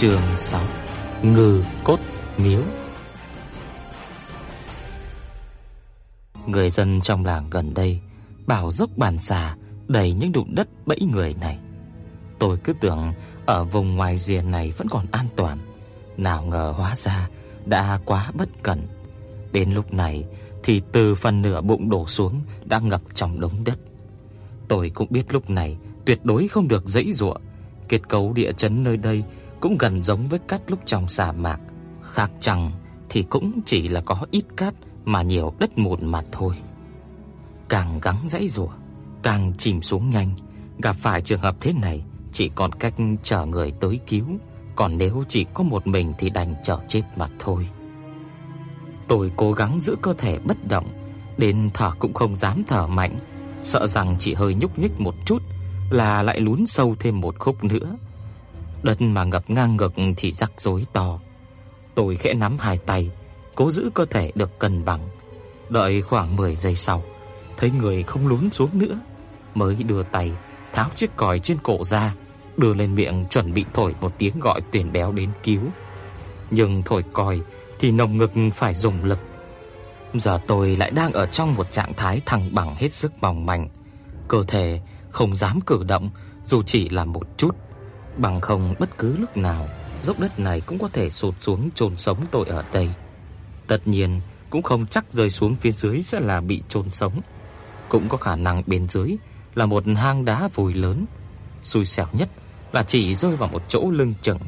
Chương 6 Ngư cốt miếu Người dân trong làng gần đây bảo dốc bàn xà đầy những đụng đất bẫy người này. Tôi cứ tưởng ở vùng ngoài rìa này vẫn còn an toàn, nào ngờ hóa ra đã quá bất cẩn. Đến lúc này thì từ phần nửa bụng đổ xuống đã ngập trong đống đất. Tôi cũng biết lúc này tuyệt đối không được dãy dụa. Kết cấu địa chấn nơi đây cũng gần giống với cát lúc trong sa mạc, khác chăng thì cũng chỉ là có ít cát mà nhiều đất mùn mà thôi. Càng gắng dãy rủa, càng chìm xuống nhanh, gặp phải trường hợp thế này chỉ còn cách chờ người tới cứu, còn nếu chỉ có một mình thì đành chờ chết mà thôi. Tôi cố gắng giữ cơ thể bất động, đến thở cũng không dám thở mạnh, sợ rằng chỉ hơi nhúc nhích một chút là lại lún sâu thêm một khúc nữa. Đất mà ngập ngang ngực thì rắc rối to. Tôi khẽ nắm hai tay, cố giữ cơ thể được cân bằng. Đợi khoảng 10 giây sau, thấy người không lún xuống nữa, mới đưa tay tháo chiếc còi trên cổ ra, đưa lên miệng chuẩn bị thổi một tiếng gọi tuyển béo đến cứu. Nhưng thổi còi thì nồng ngực phải dùng lực. Giờ tôi lại đang ở trong một trạng thái thăng bằng hết sức mỏng manh, cơ thể không dám cử động dù chỉ là một chút bằng không bất cứ lúc nào dốc đất này cũng có thể sụt xuống chôn sống tôi ở đây. Tất nhiên, cũng không chắc rơi xuống phía dưới sẽ là bị chôn sống, cũng có khả năng bên dưới là một hang đá vùi lớn. Xui xẻo nhất là chỉ rơi vào một chỗ lưng chừng,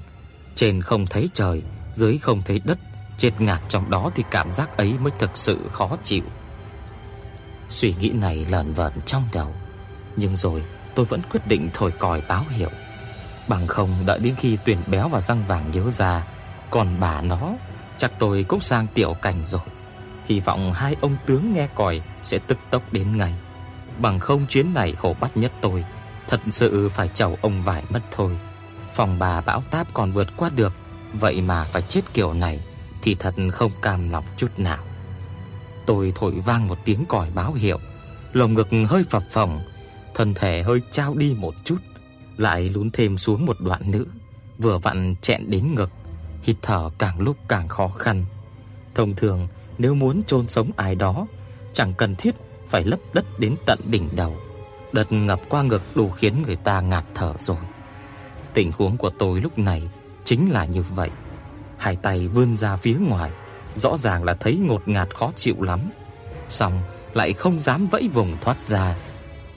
trên không thấy trời, dưới không thấy đất, chết ngạt trong đó thì cảm giác ấy mới thực sự khó chịu. Suy nghĩ này lẩn vẩn trong đầu, nhưng rồi tôi vẫn quyết định thổi còi báo hiệu. Bằng không đợi đến khi tuyển béo và răng vàng nhớ ra, còn bà nó chắc tôi cũng sang tiểu cảnh rồi. Hy vọng hai ông tướng nghe còi sẽ tức tốc đến ngay. Bằng không chuyến này hổ bắt nhất tôi, thật sự phải chầu ông vải mất thôi. Phòng bà bão táp còn vượt qua được, vậy mà phải chết kiểu này thì thật không cam lòng chút nào. Tôi thổi vang một tiếng còi báo hiệu, lồng ngực hơi phập phồng, thân thể hơi trao đi một chút lại lún thêm xuống một đoạn nữa, vừa vặn chẹn đến ngực, hít thở càng lúc càng khó khăn. Thông thường, nếu muốn chôn sống ai đó, chẳng cần thiết phải lấp đất đến tận đỉnh đầu. Đất ngập qua ngực đủ khiến người ta ngạt thở rồi. Tình huống của tôi lúc này chính là như vậy. Hai tay vươn ra phía ngoài, rõ ràng là thấy ngột ngạt khó chịu lắm. song lại không dám vẫy vùng thoát ra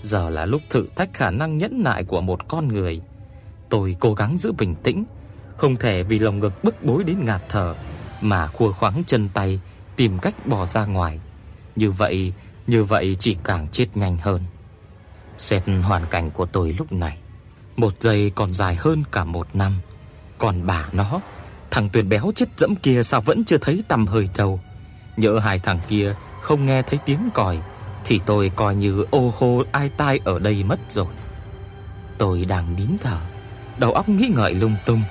Giờ là lúc thử thách khả năng nhẫn nại của một con người. Tôi cố gắng giữ bình tĩnh, không thể vì lòng ngực bức bối đến ngạt thở mà khua khoáng chân tay tìm cách bỏ ra ngoài. Như vậy, như vậy chỉ càng chết nhanh hơn. Xét hoàn cảnh của tôi lúc này, một giây còn dài hơn cả một năm. Còn bà nó, thằng tuyền béo chết dẫm kia sao vẫn chưa thấy tầm hơi đâu. Nhỡ hai thằng kia không nghe thấy tiếng còi thì tôi coi như ô hô ai tai ở đây mất rồi. Tôi đang nín thở, đầu óc nghĩ ngợi lung tung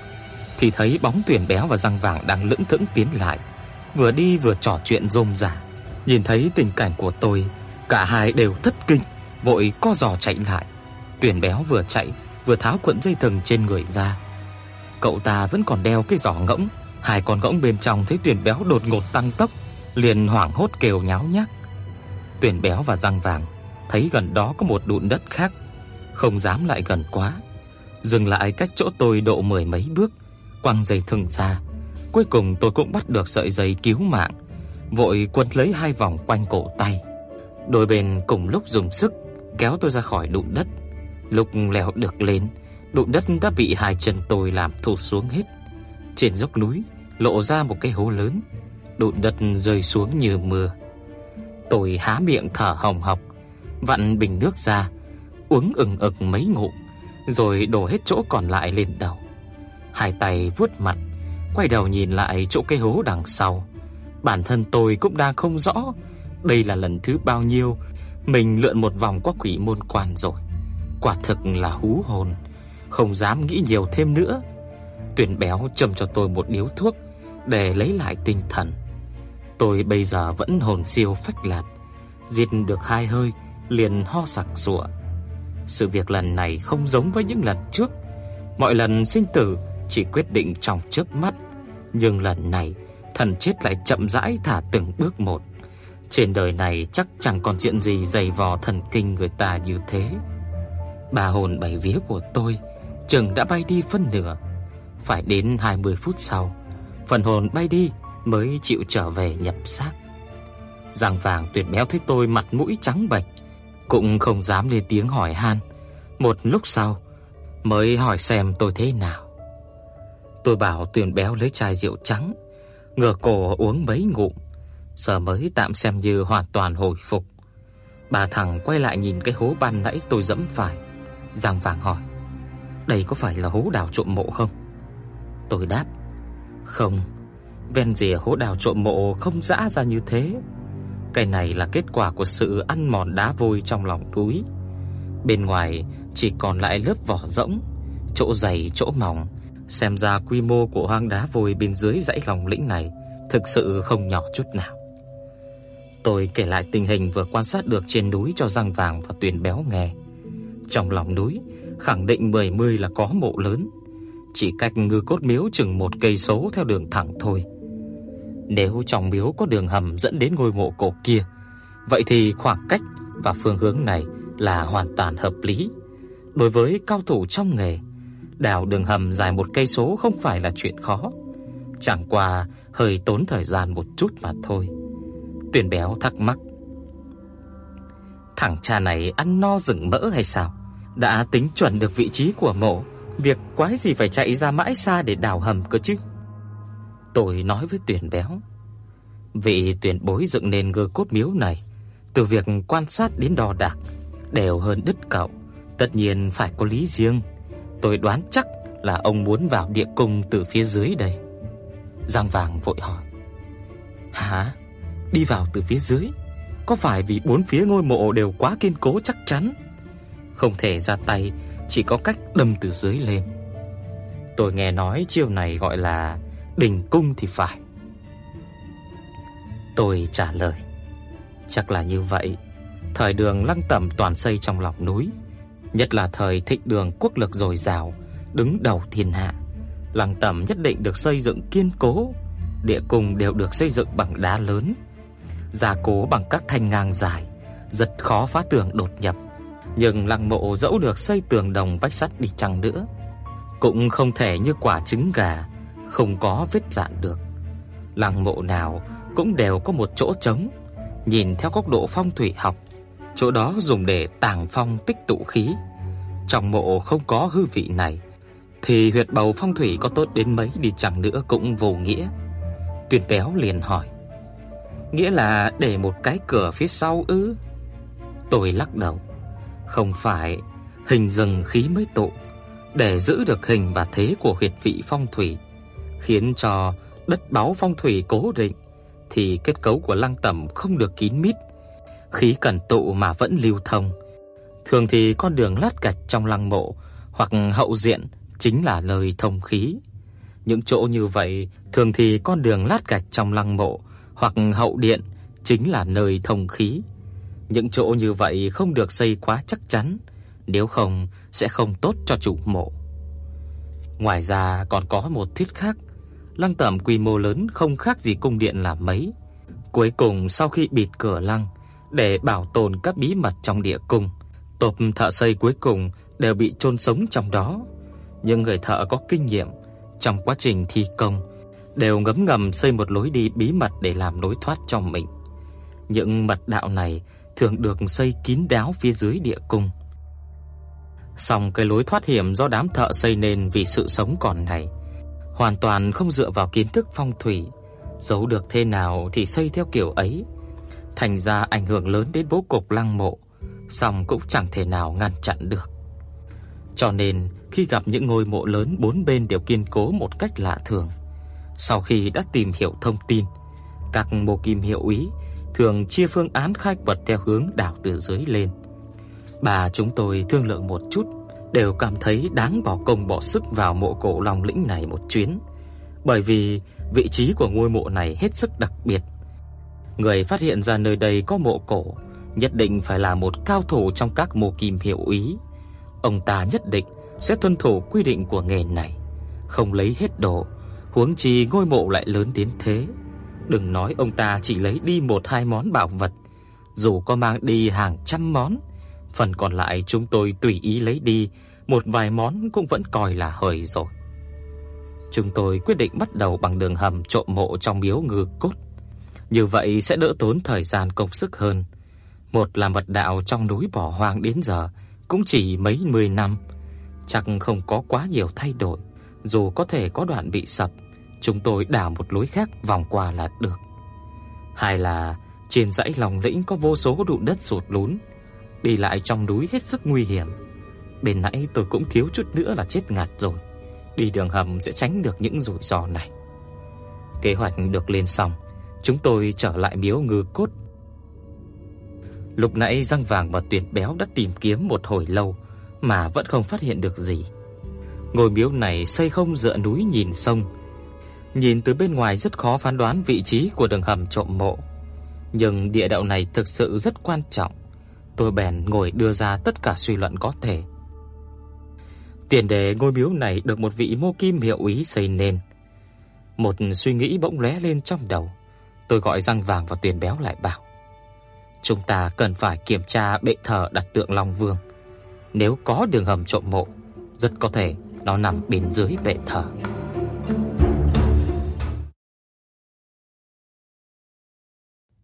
thì thấy bóng tuyển béo và răng vàng đang lững thững tiến lại, vừa đi vừa trò chuyện rôm rả. Nhìn thấy tình cảnh của tôi, cả hai đều thất kinh, vội co giò chạy lại. Tuyển béo vừa chạy, vừa tháo cuộn dây thừng trên người ra. Cậu ta vẫn còn đeo cái giỏ ngỗng, hai con ngỗng bên trong thấy tuyển béo đột ngột tăng tốc, liền hoảng hốt kêu nháo nhác. Tuyển béo và răng vàng thấy gần đó có một đụn đất khác, không dám lại gần quá, dừng lại cách chỗ tôi độ mười mấy bước, quăng dây thừng ra. Cuối cùng tôi cũng bắt được sợi dây cứu mạng, vội quấn lấy hai vòng quanh cổ tay. Đôi bên cùng lúc dùng sức kéo tôi ra khỏi đụn đất. Lúc leo được lên, đụn đất đã bị hai chân tôi làm thụt xuống hết. Trên dốc núi lộ ra một cái hố lớn, đụn đất rơi xuống như mưa. Tôi há miệng thở hồng hộc, vặn bình nước ra, uống ừng ực mấy ngụm, rồi đổ hết chỗ còn lại lên đầu. Hai tay vuốt mặt, quay đầu nhìn lại chỗ cái hố đằng sau. Bản thân tôi cũng đang không rõ đây là lần thứ bao nhiêu mình lượn một vòng qua quỷ môn quan rồi. Quả thực là hú hồn, không dám nghĩ nhiều thêm nữa. Tuyển béo châm cho tôi một điếu thuốc để lấy lại tinh thần. Tôi bây giờ vẫn hồn siêu phách lạc, giết được hai hơi liền ho sặc sụa. Sự việc lần này không giống với những lần trước. Mọi lần sinh tử chỉ quyết định trong chớp mắt, nhưng lần này thần chết lại chậm rãi thả từng bước một. Trên đời này chắc chẳng còn chuyện gì dày vò thần kinh người ta như thế. Bà hồn bảy vía của tôi chừng đã bay đi phân nửa. Phải đến 20 phút sau, phần hồn bay đi mới chịu trở về nhập xác. Giang vàng tuyệt béo thấy tôi mặt mũi trắng bệch, cũng không dám lên tiếng hỏi han. Một lúc sau mới hỏi xem tôi thế nào. Tôi bảo tuyển béo lấy chai rượu trắng, ngửa cổ uống mấy ngụm, giờ mới tạm xem như hoàn toàn hồi phục. Bà thằng quay lại nhìn cái hố ban nãy tôi dẫm phải. Giang vàng hỏi: "Đây có phải là hố đào trộm mộ không?" Tôi đáp: "Không, ven rìa hố đào trộm mộ không dã ra như thế. Cái này là kết quả của sự ăn mòn đá vôi trong lòng núi. Bên ngoài chỉ còn lại lớp vỏ rỗng, chỗ dày chỗ mỏng, xem ra quy mô của hang đá vôi bên dưới dãy lòng lĩnh này thực sự không nhỏ chút nào. Tôi kể lại tình hình vừa quan sát được trên núi cho răng vàng và tuyền béo nghe. Trong lòng núi, khẳng định mười mươi là có mộ lớn, chỉ cách ngư cốt miếu chừng một cây số theo đường thẳng thôi. Nếu trong miếu có đường hầm dẫn đến ngôi mộ cổ kia, vậy thì khoảng cách và phương hướng này là hoàn toàn hợp lý. Đối với cao thủ trong nghề, đào đường hầm dài một cây số không phải là chuyện khó, chẳng qua hơi tốn thời gian một chút mà thôi. Tuyển béo thắc mắc. Thằng cha này ăn no rừng mỡ hay sao? Đã tính chuẩn được vị trí của mộ, việc quái gì phải chạy ra mãi xa để đào hầm cơ chứ? Tôi nói với Tuyển béo. Vị tuyển bối dựng nên ngư cốt miếu này, từ việc quan sát đến đo đạc đều hơn đứt cậu, tất nhiên phải có lý riêng. Tôi đoán chắc là ông muốn vào địa cung từ phía dưới đây. Giang Vàng vội hỏi: "Hả? Đi vào từ phía dưới? Có phải vì bốn phía ngôi mộ đều quá kiên cố chắc chắn, không thể ra tay, chỉ có cách đâm từ dưới lên?" Tôi nghe nói chiêu này gọi là đình cung thì phải. Tôi trả lời: "Chắc là như vậy." Thời Đường Lăng Tẩm toàn xây trong lòng núi, nhất là thời Thịnh Đường quốc lực dồi dào, đứng đầu thiên hạ. Lăng Tẩm nhất định được xây dựng kiên cố, địa cung đều được xây dựng bằng đá lớn, gia cố bằng các thanh ngang dài, rất khó phá tường đột nhập. Nhưng lăng mộ dẫu được xây tường đồng vách sắt đi chăng nữa, cũng không thể như quả trứng gà, không có vết dạn được. Lăng mộ nào cũng đều có một chỗ trống, nhìn theo góc độ phong thủy học chỗ đó dùng để tàng phong tích tụ khí. Trong mộ không có hư vị này thì huyệt bầu phong thủy có tốt đến mấy đi chăng nữa cũng vô nghĩa. Tuyền Béo liền hỏi: "Nghĩa là để một cái cửa phía sau ư?" Tôi lắc đầu: "Không phải, hình rừng khí mới tụ, để giữ được hình và thế của huyệt vị phong thủy, khiến cho đất báo phong thủy cố định thì kết cấu của lăng tẩm không được kín mít, khí cần tụ mà vẫn lưu thông. Thường thì con đường lát gạch trong lăng mộ hoặc hậu diện chính là nơi thông khí. Những chỗ như vậy, thường thì con đường lát gạch trong lăng mộ hoặc hậu điện chính là nơi thông khí. Những chỗ như vậy không được xây quá chắc chắn, nếu không sẽ không tốt cho chủ mộ. Ngoài ra còn có một thuyết khác, lăng tẩm quy mô lớn không khác gì cung điện là mấy. Cuối cùng sau khi bịt cửa lăng, để bảo tồn các bí mật trong địa cung. tộc thợ xây cuối cùng đều bị chôn sống trong đó. Nhưng người thợ có kinh nghiệm trong quá trình thi công đều ngấm ngầm xây một lối đi bí mật để làm lối thoát cho mình. Những mật đạo này thường được xây kín đáo phía dưới địa cung. Song cái lối thoát hiểm do đám thợ xây nên vì sự sống còn này, hoàn toàn không dựa vào kiến thức phong thủy, giấu được thế nào thì xây theo kiểu ấy thành ra ảnh hưởng lớn đến bố cục lăng mộ, song cũng chẳng thể nào ngăn chặn được. Cho nên, khi gặp những ngôi mộ lớn bốn bên đều kiên cố một cách lạ thường, Sau khi đã tìm hiểu thông tin, các mô kim hiệu úy thường chia phương án khai quật theo hướng đào từ dưới lên. Bà chúng tôi thương lượng một chút, đều cảm thấy đáng bỏ công bỏ sức vào mộ cổ Long Lĩnh này một chuyến, bởi vì vị trí của ngôi mộ này hết sức đặc biệt. Người phát hiện ra nơi đây có mộ cổ, nhất định phải là một cao thủ trong các mộ kim hiệu úy. Ông ta nhất định sẽ tuân thủ quy định của nghề này, không lấy hết đồ, huống chi ngôi mộ lại lớn đến thế. Đừng nói ông ta chỉ lấy đi một hai món bảo vật, dù có mang đi hàng trăm món, phần còn lại chúng tôi tùy ý lấy đi, một vài món cũng vẫn coi là hời rồi. Chúng tôi quyết định bắt đầu bằng đường hầm trộm mộ trong miếu ngư cốt. Như vậy sẽ đỡ tốn thời gian công sức hơn. Một là mật đạo trong núi bỏ hoang đến giờ cũng chỉ mấy mươi năm, chắc không có quá nhiều thay đổi, dù có thể có đoạn bị sập, chúng tôi đào một lối khác vòng qua là được. Hai là trên dãy lòng lĩnh có vô số đụn đất sụt lún, đi lại trong núi hết sức nguy hiểm. Bên nãy tôi cũng thiếu chút nữa là chết ngạt rồi. Đi đường hầm sẽ tránh được những rủi ro này. Kế hoạch được lên xong, chúng tôi trở lại miếu ngư cốt. Lúc nãy răng vàng và tuyển béo đã tìm kiếm một hồi lâu mà vẫn không phát hiện được gì. Ngôi miếu này xây không dựa núi nhìn sông. Nhìn từ bên ngoài rất khó phán đoán vị trí của đường hầm trộm mộ, nhưng địa đạo này thực sự rất quan trọng. Tôi bèn ngồi đưa ra tất cả suy luận có thể. Tiền đề ngôi miếu này được một vị mô kim hiệu úy xây nên. Một suy nghĩ bỗng lóe lên trong đầu. Tôi gọi răng vàng và tiền béo lại bảo: "Chúng ta cần phải kiểm tra bệ thờ đặt tượng Long Vương. Nếu có đường hầm trộm mộ, rất có thể nó nằm bên dưới bệ thờ."